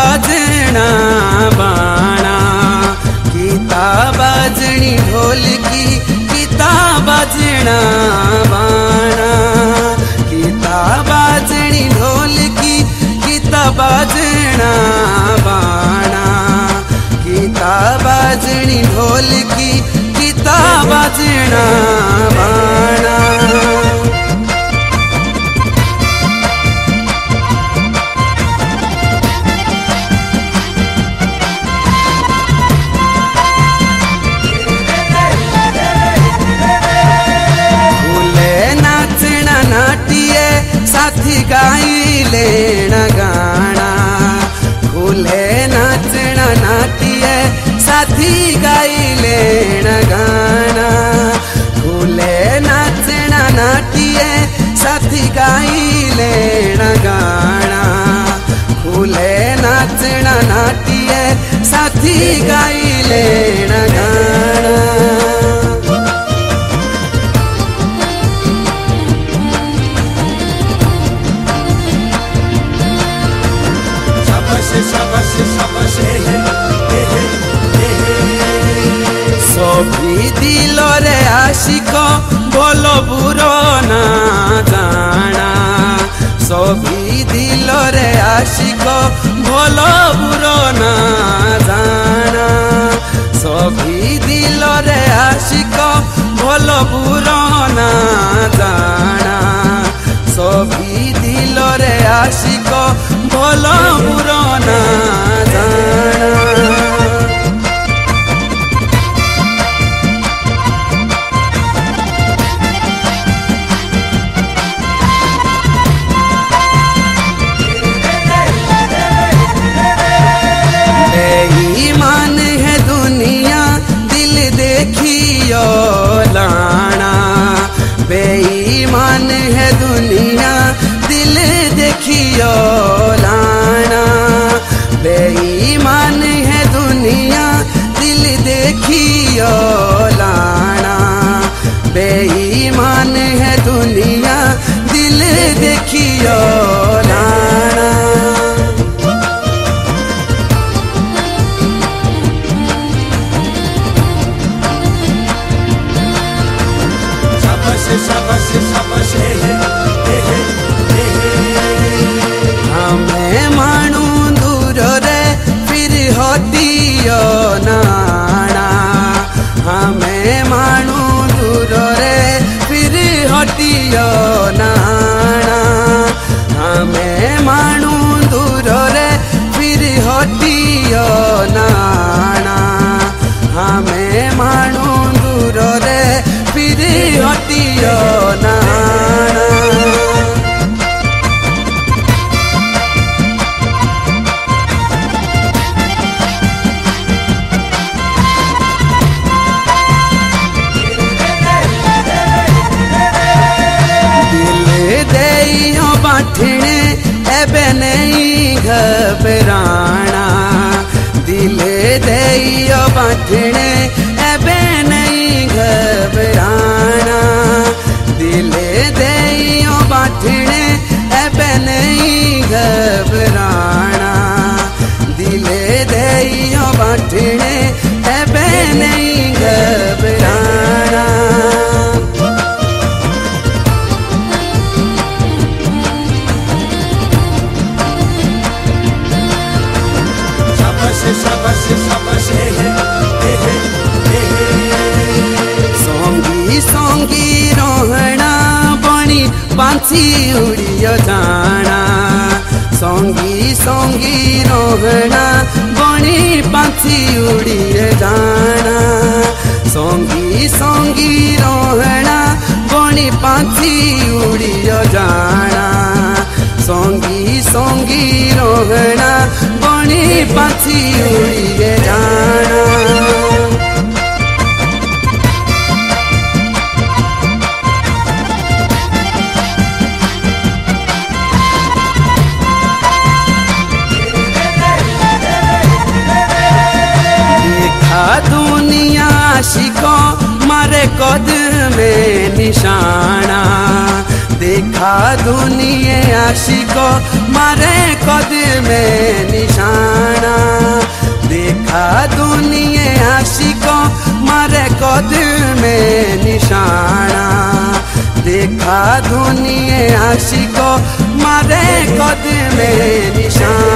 बाजना, बाणा। गीता बाजणी ढोलकी। गीता बाजना, बाणा। गीता बाजणी ढोलकी। गीता बाजना, बाणा। गीता बाजणी ढोलकी। गीता बाजना, बाणा। नाटिए साथी गाई लेना ছবি দিলরে আশিক বলবুর না জানা ছবি দিলরে আশিক বলবুর यो लाना। बेईमान है दुनिया दिल देखियो लाना। बेईमान है दुनिया दिल देखियो घबराणा दिले देइयो बांधणे संगी रोगणा बणी पांची उड़िए जाना संगी संगी रोहणा बणी पांची उड़िए जाना संगी संगी रोहणा बणी पांची उड़िए जाना किसी को मारे कद में निशाना। देखा दुनिया आशी को मारे कद में निशाना। देखा दुनिया आशी को मारे कद में निशाना। देखा दुनिया आशी को मारे कद में निशाना।